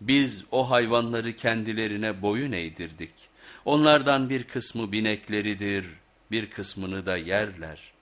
Biz o hayvanları kendilerine boyun eğdirdik. Onlardan bir kısmı binekleridir, bir kısmını da yerler.